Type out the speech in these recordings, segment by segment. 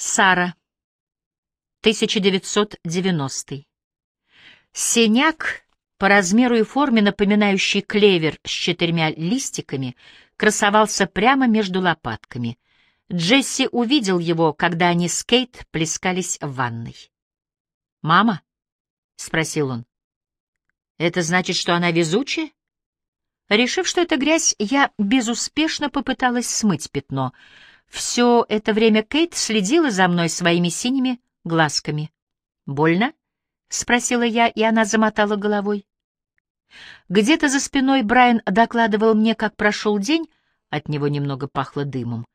Сара. 1990. Синяк, по размеру и форме напоминающий клевер с четырьмя листиками, красовался прямо между лопатками. Джесси увидел его, когда они с Кейт плескались в ванной. «Мама?» — спросил он. «Это значит, что она везучая?» Решив, что это грязь, я безуспешно попыталась смыть пятно. Все это время Кейт следила за мной своими синими глазками. «Больно?» — спросила я, и она замотала головой. Где-то за спиной Брайан докладывал мне, как прошел день, от него немного пахло дымом.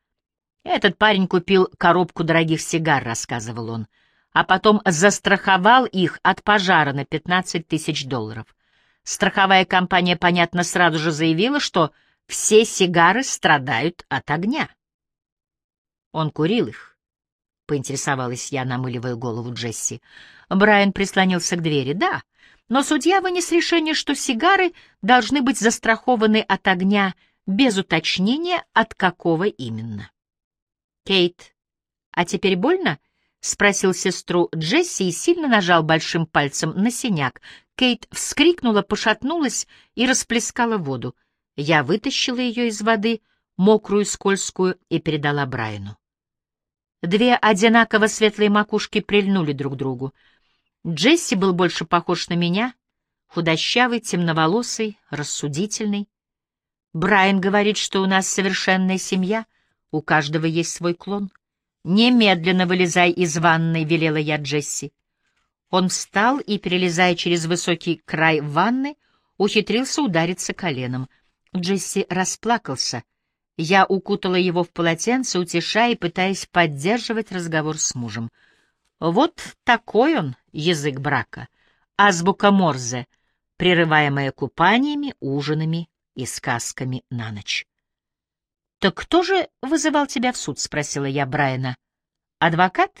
«Этот парень купил коробку дорогих сигар», — рассказывал он, «а потом застраховал их от пожара на 15 тысяч долларов. Страховая компания, понятно, сразу же заявила, что все сигары страдают от огня. Он курил их. — поинтересовалась я, намыливая голову Джесси. Брайан прислонился к двери. «Да, но судья вынес решение, что сигары должны быть застрахованы от огня без уточнения, от какого именно». «Кейт, а теперь больно?» — спросил сестру Джесси и сильно нажал большим пальцем на синяк, Кейт вскрикнула, пошатнулась и расплескала воду. Я вытащила ее из воды, мокрую, скользкую, и передала Брайану. Две одинаково светлые макушки прильнули друг к другу. Джесси был больше похож на меня, худощавый, темноволосый, рассудительный. Брайан говорит, что у нас совершенная семья, у каждого есть свой клон. «Немедленно вылезай из ванной», — велела я Джесси. Он встал и, перелезая через высокий край ванны, ухитрился удариться коленом. Джесси расплакался. Я укутала его в полотенце, утешая и пытаясь поддерживать разговор с мужем. Вот такой он, язык брака, азбука Морзе, прерываемая купаниями, ужинами и сказками на ночь. «Так кто же вызывал тебя в суд?» — спросила я Брайана. «Адвокат?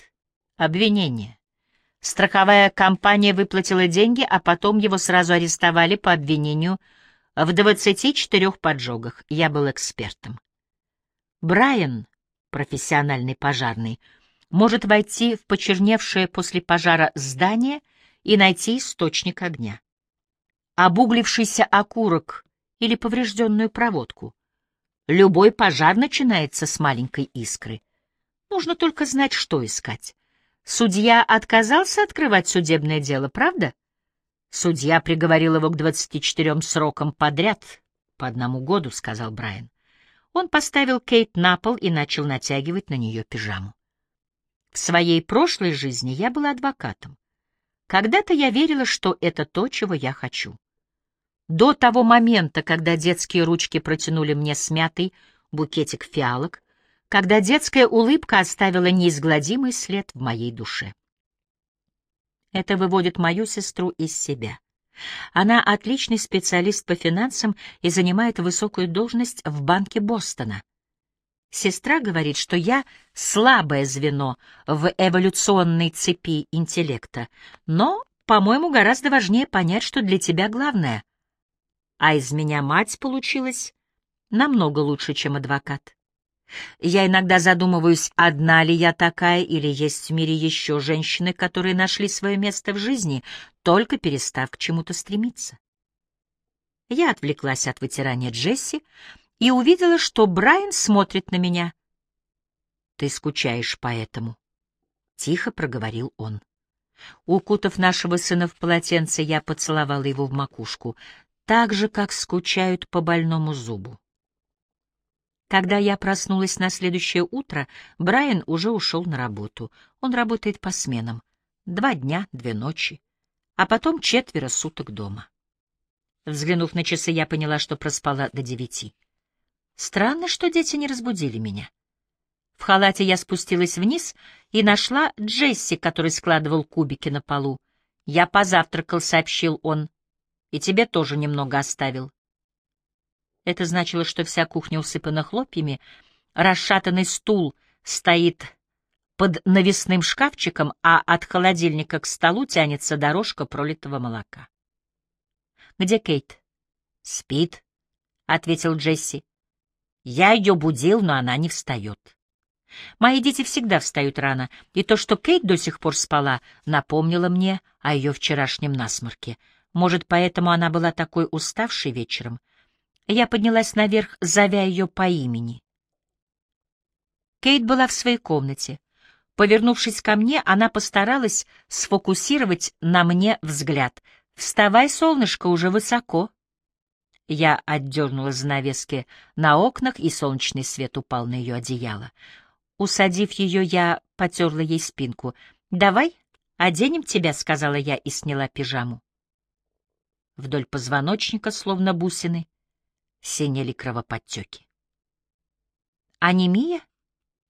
Обвинение. Страховая компания выплатила деньги, а потом его сразу арестовали по обвинению в 24 поджогах. Я был экспертом. Брайан, профессиональный пожарный, может войти в почерневшее после пожара здание и найти источник огня. Обуглившийся окурок или поврежденную проводку. Любой пожар начинается с маленькой искры. Нужно только знать, что искать. Судья отказался открывать судебное дело, правда? Судья приговорил его к 24 срокам подряд, по одному году, — сказал Брайан. Он поставил Кейт на пол и начал натягивать на нее пижаму. В своей прошлой жизни я была адвокатом. Когда-то я верила, что это то, чего я хочу. До того момента, когда детские ручки протянули мне смятый букетик фиалок, когда детская улыбка оставила неизгладимый след в моей душе. Это выводит мою сестру из себя. Она отличный специалист по финансам и занимает высокую должность в Банке Бостона. Сестра говорит, что я слабое звено в эволюционной цепи интеллекта, но, по-моему, гораздо важнее понять, что для тебя главное. А из меня мать получилась намного лучше, чем адвокат. Я иногда задумываюсь, одна ли я такая, или есть в мире еще женщины, которые нашли свое место в жизни, только перестав к чему-то стремиться. Я отвлеклась от вытирания Джесси и увидела, что Брайан смотрит на меня. «Ты скучаешь по этому», — тихо проговорил он. Укутав нашего сына в полотенце, я поцеловала его в макушку, так же, как скучают по больному зубу. Когда я проснулась на следующее утро, Брайан уже ушел на работу. Он работает по сменам. Два дня, две ночи, а потом четверо суток дома. Взглянув на часы, я поняла, что проспала до девяти. Странно, что дети не разбудили меня. В халате я спустилась вниз и нашла Джесси, который складывал кубики на полу. «Я позавтракал», — сообщил он, — «и тебе тоже немного оставил». Это значило, что вся кухня усыпана хлопьями, расшатанный стул стоит под навесным шкафчиком, а от холодильника к столу тянется дорожка пролитого молока. «Где Кейт?» «Спит», — ответил Джесси. «Я ее будил, но она не встает». Мои дети всегда встают рано, и то, что Кейт до сих пор спала, напомнило мне о ее вчерашнем насморке. Может, поэтому она была такой уставшей вечером. Я поднялась наверх, зовя ее по имени. Кейт была в своей комнате. Повернувшись ко мне, она постаралась сфокусировать на мне взгляд. «Вставай, солнышко, уже высоко». Я отдернула занавески на окнах, и солнечный свет упал на ее одеяло. Усадив ее, я потерла ей спинку. «Давай, оденем тебя», — сказала я и сняла пижаму. Вдоль позвоночника, словно бусины, синели кровоподтеки. «Анемия?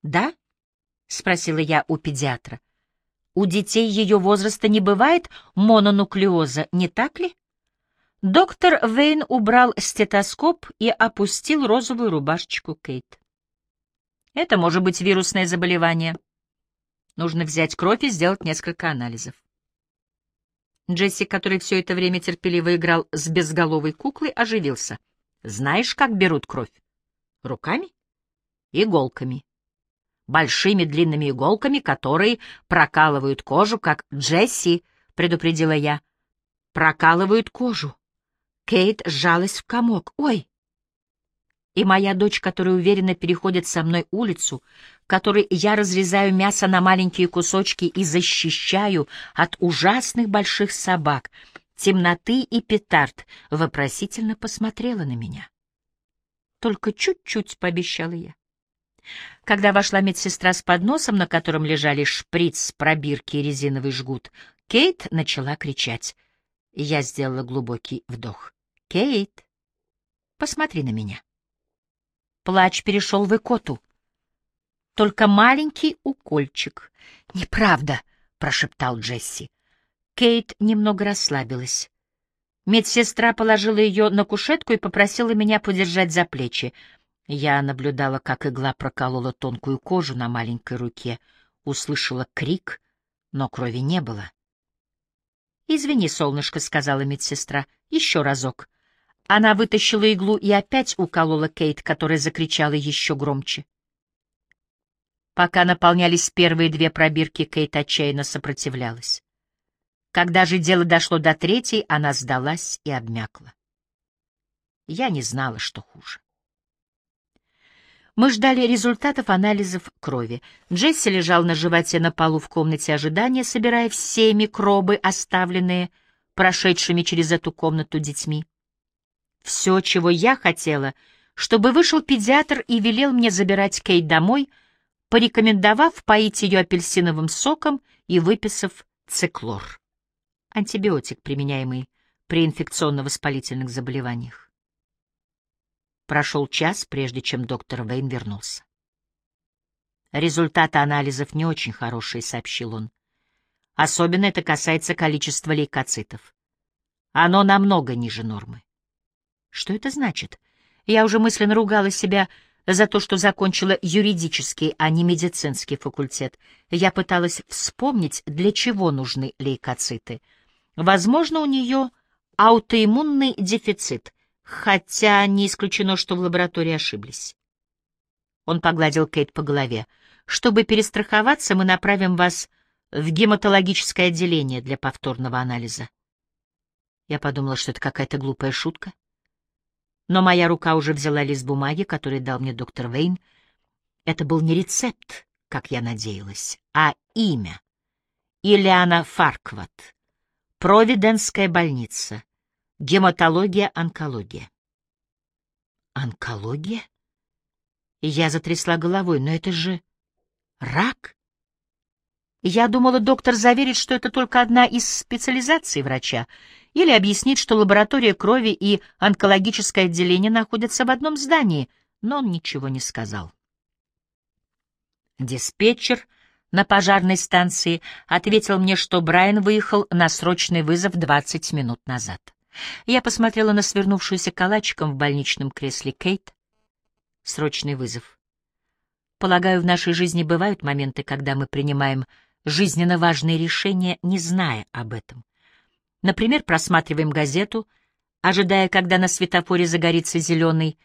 Да?» — спросила я у педиатра. «У детей ее возраста не бывает мононуклеоза, не так ли?» Доктор Вейн убрал стетоскоп и опустил розовую рубашечку Кейт. Это может быть вирусное заболевание. Нужно взять кровь и сделать несколько анализов. Джесси, который все это время терпеливо играл с безголовой куклой, оживился. Знаешь, как берут кровь? Руками? Иголками. Большими длинными иголками, которые прокалывают кожу, как Джесси, предупредила я. Прокалывают кожу. Кейт сжалась в комок. «Ой!» И моя дочь, которая уверенно переходит со мной улицу, которой я разрезаю мясо на маленькие кусочки и защищаю от ужасных больших собак, темноты и петард, вопросительно посмотрела на меня. «Только чуть-чуть», — пообещала я. Когда вошла медсестра с подносом, на котором лежали шприц, пробирки и резиновый жгут, Кейт начала кричать. Я сделала глубокий вдох. «Кейт, посмотри на меня». Плач перешел в икоту. Только маленький укольчик. «Неправда», — прошептал Джесси. Кейт немного расслабилась. Медсестра положила ее на кушетку и попросила меня подержать за плечи. Я наблюдала, как игла проколола тонкую кожу на маленькой руке, услышала крик, но крови не было. «Извини, солнышко», — сказала медсестра, — «еще разок». Она вытащила иглу и опять уколола Кейт, которая закричала еще громче. Пока наполнялись первые две пробирки, Кейт отчаянно сопротивлялась. Когда же дело дошло до третьей, она сдалась и обмякла. Я не знала, что хуже. Мы ждали результатов анализов крови. Джесси лежал на животе на полу в комнате ожидания, собирая все микробы, оставленные прошедшими через эту комнату детьми. Все, чего я хотела, чтобы вышел педиатр и велел мне забирать Кейт домой, порекомендовав поить ее апельсиновым соком и выписав циклор. Антибиотик, применяемый при инфекционно-воспалительных заболеваниях. Прошел час, прежде чем доктор Вейн вернулся. Результаты анализов не очень хорошие, сообщил он. Особенно это касается количества лейкоцитов. Оно намного ниже нормы. Что это значит? Я уже мысленно ругала себя за то, что закончила юридический, а не медицинский факультет. Я пыталась вспомнить, для чего нужны лейкоциты. Возможно, у нее аутоиммунный дефицит, хотя не исключено, что в лаборатории ошиблись. Он погладил Кейт по голове. «Чтобы перестраховаться, мы направим вас в гематологическое отделение для повторного анализа». Я подумала, что это какая-то глупая шутка. Но моя рука уже взяла лист бумаги, который дал мне доктор Вейн. Это был не рецепт, как я надеялась, а имя. Ильяна Фаркват. Провиденская больница. Гематология, онкология. Онкология? Я затрясла головой, но это же рак. Я думала, доктор заверит, что это только одна из специализаций врача, или объяснит, что лаборатория крови и онкологическое отделение находятся в одном здании, но он ничего не сказал. Диспетчер на пожарной станции ответил мне, что Брайан выехал на срочный вызов 20 минут назад. Я посмотрела на свернувшуюся калачиком в больничном кресле Кейт. Срочный вызов. Полагаю, в нашей жизни бывают моменты, когда мы принимаем жизненно важные решения, не зная об этом. Например, просматриваем газету, ожидая, когда на светофоре загорится зеленый,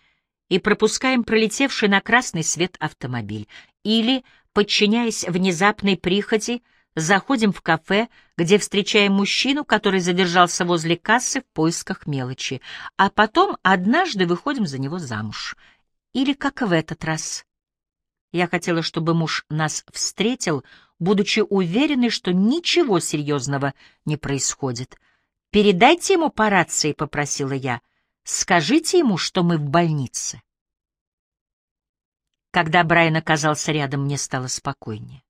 и пропускаем пролетевший на красный свет автомобиль. Или, подчиняясь внезапной прихоти, заходим в кафе, где встречаем мужчину, который задержался возле кассы в поисках мелочи, а потом однажды выходим за него замуж. Или как в этот раз. Я хотела, чтобы муж нас встретил, будучи уверенной, что ничего серьезного не происходит. «Передайте ему по рации», — попросила я. «Скажите ему, что мы в больнице». Когда Брайан оказался рядом, мне стало спокойнее.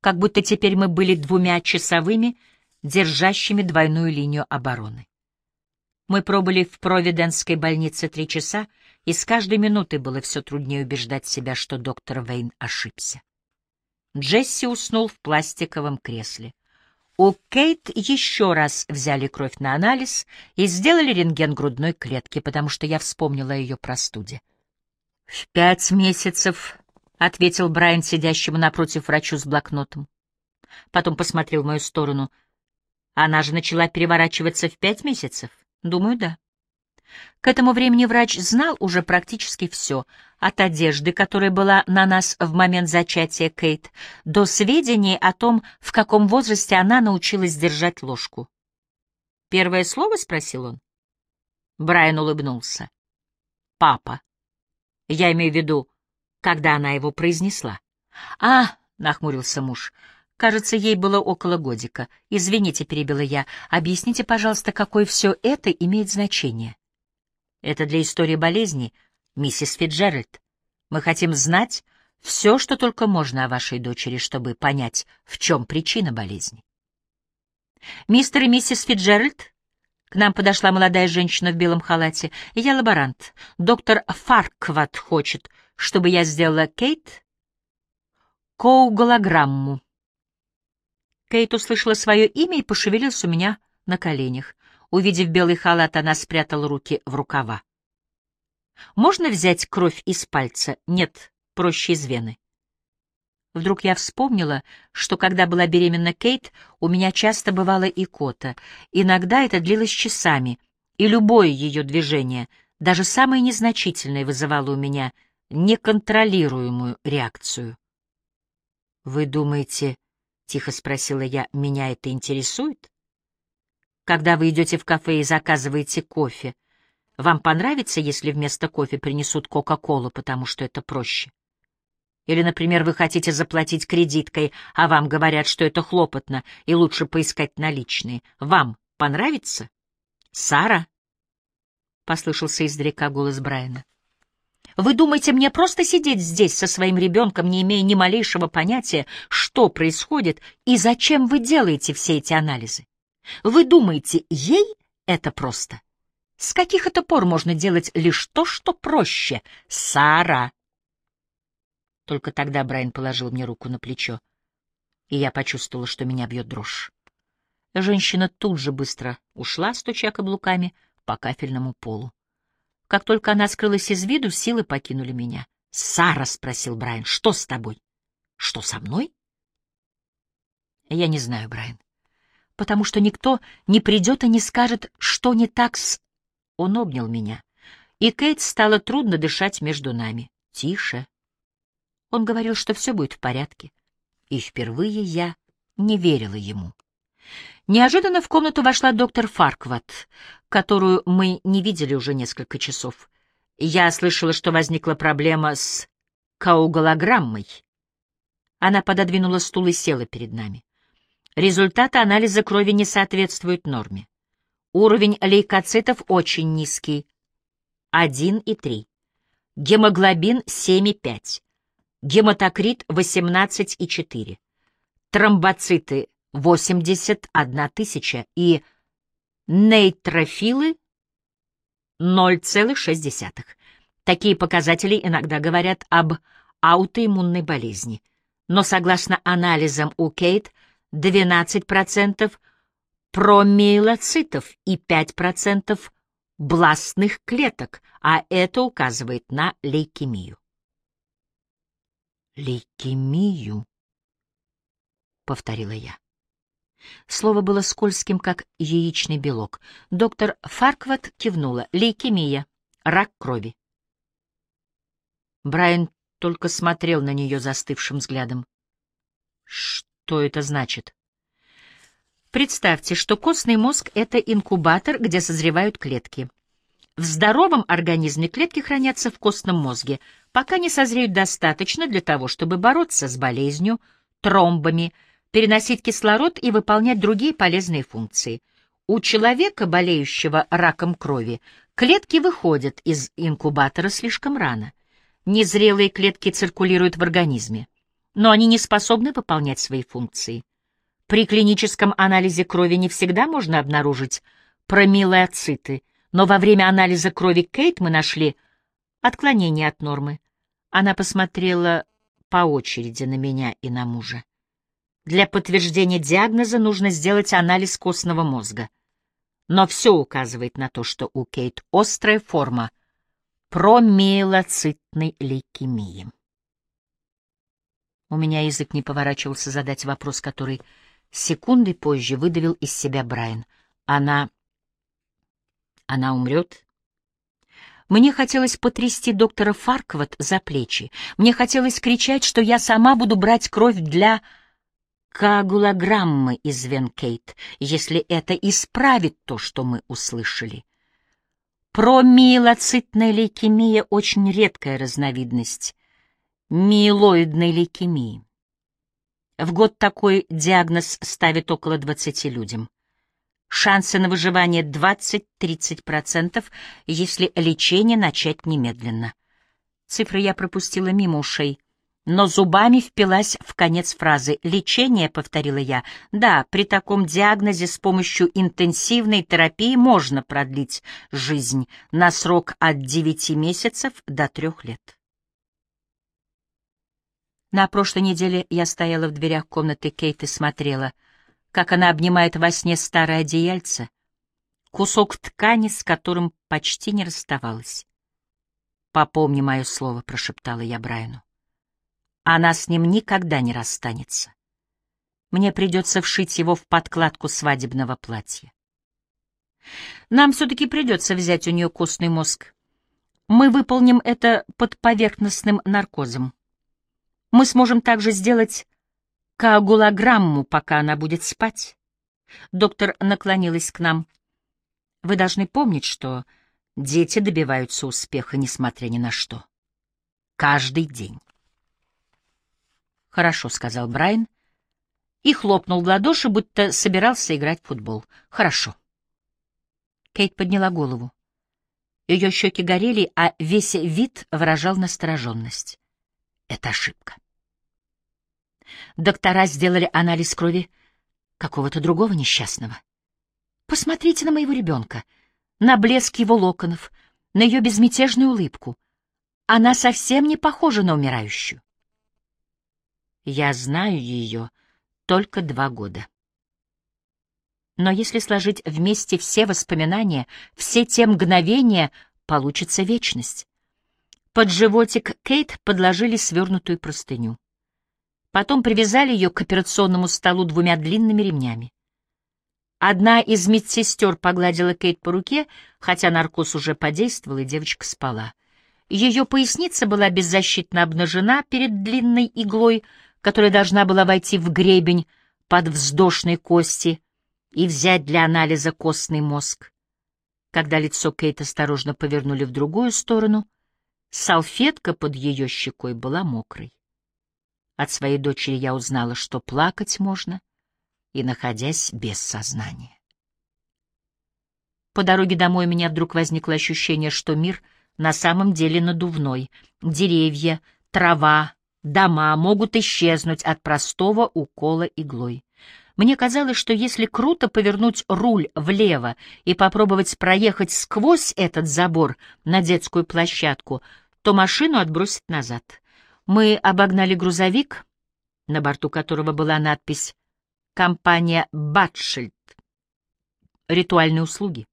Как будто теперь мы были двумя часовыми, держащими двойную линию обороны. Мы пробыли в Провиденской больнице три часа, и с каждой минутой было все труднее убеждать себя, что доктор Вейн ошибся. Джесси уснул в пластиковом кресле. У Кейт еще раз взяли кровь на анализ и сделали рентген грудной клетки, потому что я вспомнила о ее простуде. «В пять месяцев», — ответил Брайан, сидящему напротив врачу с блокнотом. Потом посмотрел в мою сторону. «Она же начала переворачиваться в пять месяцев?» «Думаю, да». К этому времени врач знал уже практически все, от одежды, которая была на нас в момент зачатия Кейт, до сведений о том, в каком возрасте она научилась держать ложку. «Первое слово?» — спросил он. Брайан улыбнулся. «Папа». Я имею в виду, когда она его произнесла. «А!» — нахмурился муж. «Кажется, ей было около годика. Извините, — перебила я, — объясните, пожалуйста, какое все это имеет значение». «Это для истории болезни, миссис Фитджеральд. Мы хотим знать все, что только можно о вашей дочери, чтобы понять, в чем причина болезни». «Мистер и миссис Фитджеральд?» Нам подошла молодая женщина в белом халате. Я лаборант. Доктор Фаркват хочет, чтобы я сделала Кейт коуголограмму. Кейт услышала свое имя и пошевелилась у меня на коленях. Увидев белый халат, она спрятала руки в рукава. «Можно взять кровь из пальца? Нет, проще из вены». Вдруг я вспомнила, что когда была беременна Кейт, у меня часто бывала икота. Иногда это длилось часами, и любое ее движение, даже самое незначительное, вызывало у меня неконтролируемую реакцию. «Вы думаете, — тихо спросила я, — меня это интересует? Когда вы идете в кафе и заказываете кофе, вам понравится, если вместо кофе принесут Кока-Колу, потому что это проще? Или, например, вы хотите заплатить кредиткой, а вам говорят, что это хлопотно, и лучше поискать наличные. Вам понравится? Сара? Послышался издалека голос Брайана. Вы думаете, мне просто сидеть здесь со своим ребенком, не имея ни малейшего понятия, что происходит и зачем вы делаете все эти анализы? Вы думаете, ей это просто? С каких это пор можно делать лишь то, что проще? Сара! Только тогда Брайан положил мне руку на плечо, и я почувствовала, что меня бьет дрожь. Женщина тут же быстро ушла, стуча каблуками по кафельному полу. Как только она скрылась из виду, силы покинули меня. «Сара», — спросил Брайан, — «что с тобой?» «Что со мной?» «Я не знаю, Брайан, потому что никто не придет и не скажет, что не так с...» Он обнял меня, и Кейт стало трудно дышать между нами. «Тише», он говорил, что все будет в порядке. И впервые я не верила ему. Неожиданно в комнату вошла доктор Фаркват, которую мы не видели уже несколько часов. Я слышала, что возникла проблема с кауголограммой. Она пододвинула стул и села перед нами. Результаты анализа крови не соответствуют норме. Уровень лейкоцитов очень низкий — 1,3. Гемоглобин 7,5 гематокрит 18,4, тромбоциты 81 тысяча и нейтрофилы 0,6. Такие показатели иногда говорят об аутоиммунной болезни. Но согласно анализам у Кейт 12% промиелоцитов и 5% бластных клеток, а это указывает на лейкемию. «Лейкемию», — повторила я. Слово было скользким, как яичный белок. Доктор Фаркват кивнула. «Лейкемия. Рак крови». Брайан только смотрел на нее застывшим взглядом. Что это значит? Представьте, что костный мозг — это инкубатор, где созревают клетки. В здоровом организме клетки хранятся в костном мозге, пока не созреют достаточно для того, чтобы бороться с болезнью, тромбами, переносить кислород и выполнять другие полезные функции. У человека, болеющего раком крови, клетки выходят из инкубатора слишком рано. Незрелые клетки циркулируют в организме, но они не способны выполнять свои функции. При клиническом анализе крови не всегда можно обнаружить промилоциты, но во время анализа крови Кейт мы нашли отклонение от нормы. Она посмотрела по очереди на меня и на мужа. Для подтверждения диагноза нужно сделать анализ костного мозга. Но все указывает на то, что у Кейт острая форма промиелоцитной лейкемии. У меня язык не поворачивался задать вопрос, который секунды позже выдавил из себя Брайан. Она... Она умрет? Мне хотелось потрясти доктора Фарквот за плечи. Мне хотелось кричать, что я сама буду брать кровь для коагулограммы из вен Кейт, если это исправит то, что мы услышали. Промиелоцитная лейкемия — очень редкая разновидность миелоидной лейкемии. В год такой диагноз ставит около 20 людям. Шансы на выживание 20-30%, если лечение начать немедленно. Цифры я пропустила мимо ушей, но зубами впилась в конец фразы. «Лечение», — повторила я, — «да, при таком диагнозе с помощью интенсивной терапии можно продлить жизнь на срок от 9 месяцев до 3 лет». На прошлой неделе я стояла в дверях комнаты Кейт и смотрела, как она обнимает во сне старое одеяльце, кусок ткани, с которым почти не расставалась. «Попомни мое слово», — прошептала я Брайану. «Она с ним никогда не расстанется. Мне придется вшить его в подкладку свадебного платья. Нам все-таки придется взять у нее костный мозг. Мы выполним это под поверхностным наркозом. Мы сможем также сделать коагулограмму, пока она будет спать. Доктор наклонилась к нам. Вы должны помнить, что дети добиваются успеха, несмотря ни на что. Каждый день. «Хорошо», — сказал Брайан и хлопнул в ладоши, будто собирался играть в футбол. «Хорошо». Кейт подняла голову. Ее щеки горели, а весь вид выражал настороженность. Это ошибка. Доктора сделали анализ крови какого-то другого несчастного. Посмотрите на моего ребенка, на блеск его локонов, на ее безмятежную улыбку. Она совсем не похожа на умирающую. Я знаю ее только два года. Но если сложить вместе все воспоминания, все те мгновения, получится вечность. Под животик Кейт подложили свернутую простыню. Потом привязали ее к операционному столу двумя длинными ремнями. Одна из медсестер погладила Кейт по руке, хотя наркоз уже подействовал, и девочка спала. Ее поясница была беззащитно обнажена перед длинной иглой, которая должна была войти в гребень под вздошной кости и взять для анализа костный мозг. Когда лицо Кейт осторожно повернули в другую сторону, салфетка под ее щекой была мокрой. От своей дочери я узнала, что плакать можно, и находясь без сознания. По дороге домой у меня вдруг возникло ощущение, что мир на самом деле надувной. Деревья, трава, дома могут исчезнуть от простого укола иглой. Мне казалось, что если круто повернуть руль влево и попробовать проехать сквозь этот забор на детскую площадку, то машину отбросит назад. Мы обогнали грузовик, на борту которого была надпись «Компания Батшильд. Ритуальные услуги.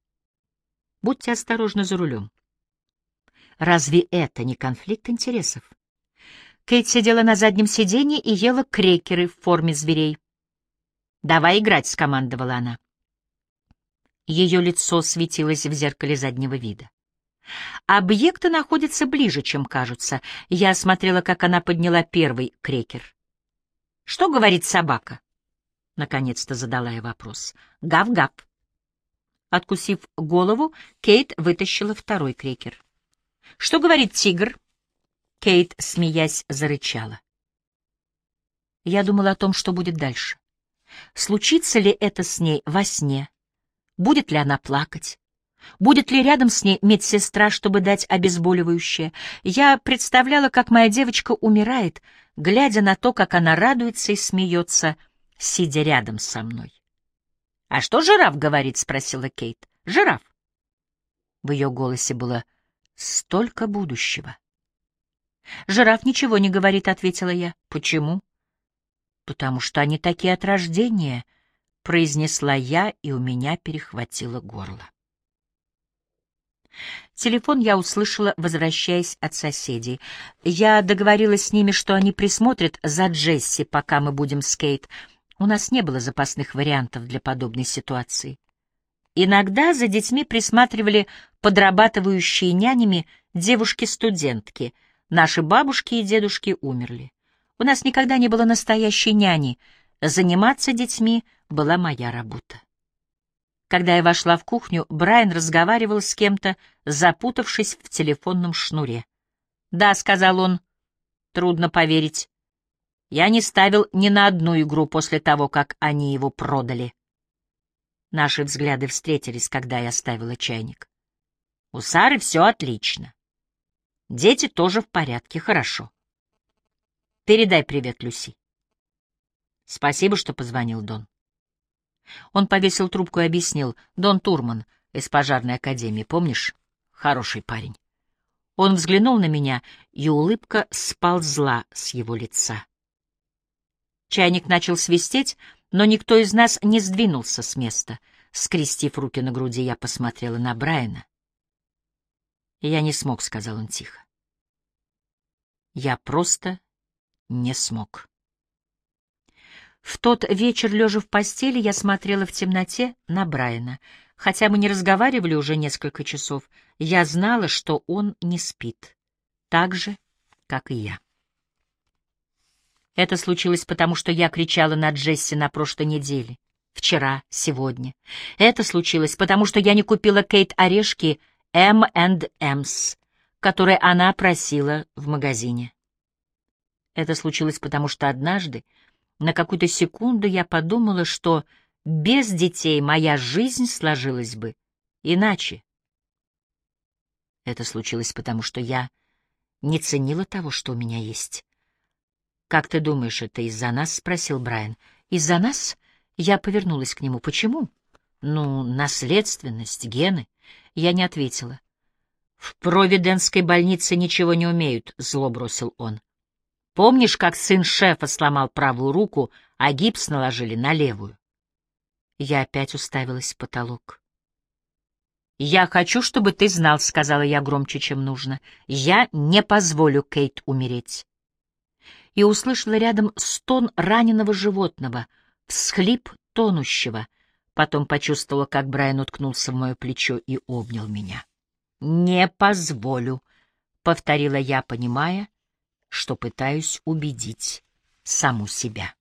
Будьте осторожны за рулем». Разве это не конфликт интересов? Кейт сидела на заднем сиденье и ела крекеры в форме зверей. «Давай играть», — скомандовала она. Ее лицо светилось в зеркале заднего вида. Объекты находятся ближе, чем кажутся. Я смотрела, как она подняла первый крекер. «Что говорит собака?» Наконец-то задала я вопрос. «Гав-гав». Откусив голову, Кейт вытащила второй крекер. «Что говорит тигр?» Кейт, смеясь, зарычала. Я думала о том, что будет дальше. Случится ли это с ней во сне? Будет ли она плакать? Будет ли рядом с ней медсестра, чтобы дать обезболивающее? Я представляла, как моя девочка умирает, глядя на то, как она радуется и смеется, сидя рядом со мной. «А что жираф говорит?» — спросила Кейт. «Жираф». В ее голосе было столько будущего. «Жираф ничего не говорит», — ответила я. «Почему?» «Потому что они такие от рождения», — произнесла я, и у меня перехватило горло. Телефон я услышала, возвращаясь от соседей. Я договорилась с ними, что они присмотрят за Джесси, пока мы будем с Кейт. У нас не было запасных вариантов для подобной ситуации. Иногда за детьми присматривали подрабатывающие нянями девушки-студентки. Наши бабушки и дедушки умерли. У нас никогда не было настоящей няни. Заниматься детьми была моя работа. Когда я вошла в кухню, Брайан разговаривал с кем-то, запутавшись в телефонном шнуре. «Да», — сказал он, — «трудно поверить. Я не ставил ни на одну игру после того, как они его продали». Наши взгляды встретились, когда я ставила чайник. У Сары все отлично. Дети тоже в порядке, хорошо. Передай привет, Люси. Спасибо, что позвонил, Дон. Он повесил трубку и объяснил. Дон Турман из пожарной академии, помнишь? Хороший парень. Он взглянул на меня, и улыбка сползла с его лица. Чайник начал свистеть, но никто из нас не сдвинулся с места. Скрестив руки на груди, я посмотрела на Брайана. «Я не смог», — сказал он тихо. «Я просто не смог». В тот вечер, лежа в постели, я смотрела в темноте на Брайана. Хотя мы не разговаривали уже несколько часов, я знала, что он не спит. Так же, как и я. Это случилось потому, что я кричала на Джесси на прошлой неделе. Вчера, сегодня. Это случилось потому, что я не купила Кейт орешки M&M's, которые она просила в магазине. Это случилось потому, что однажды на какую-то секунду я подумала, что без детей моя жизнь сложилась бы иначе. Это случилось потому, что я не ценила того, что у меня есть. «Как ты думаешь, это из-за нас?» — спросил Брайан. «Из-за нас?» Я повернулась к нему. «Почему?» «Ну, наследственность, гены». Я не ответила. «В Провиденской больнице ничего не умеют», — зло бросил он. Помнишь, как сын шефа сломал правую руку, а гипс наложили на левую? Я опять уставилась в потолок. «Я хочу, чтобы ты знал», — сказала я громче, чем нужно. «Я не позволю Кейт умереть». И услышала рядом стон раненого животного, всхлип тонущего. Потом почувствовала, как Брайан уткнулся в мое плечо и обнял меня. «Не позволю», — повторила я, понимая, что пытаюсь убедить саму себя.